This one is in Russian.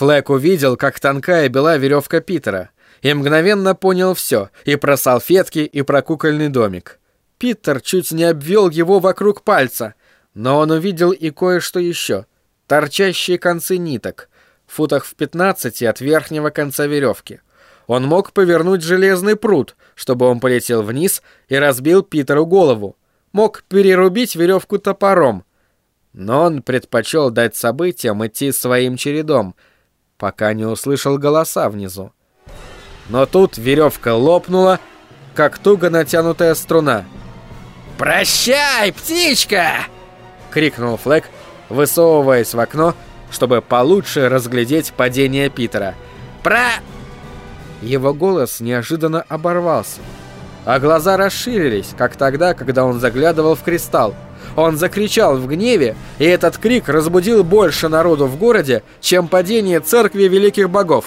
Флэк увидел, как тонкая бела веревка Питера, и мгновенно понял все, и про салфетки, и про кукольный домик. Питер чуть не обвел его вокруг пальца, но он увидел и кое-что еще. Торчащие концы ниток, футах в 15 от верхнего конца веревки. Он мог повернуть железный пруд, чтобы он полетел вниз и разбил Питеру голову. Мог перерубить веревку топором. Но он предпочел дать событиям идти своим чередом, пока не услышал голоса внизу. Но тут веревка лопнула, как туго натянутая струна. «Прощай, птичка!» — крикнул Флэк, высовываясь в окно, чтобы получше разглядеть падение Питера. «Про...» Его голос неожиданно оборвался, а глаза расширились, как тогда, когда он заглядывал в кристалл. Он закричал в гневе, и этот крик разбудил больше народу в городе, чем падение церкви великих богов.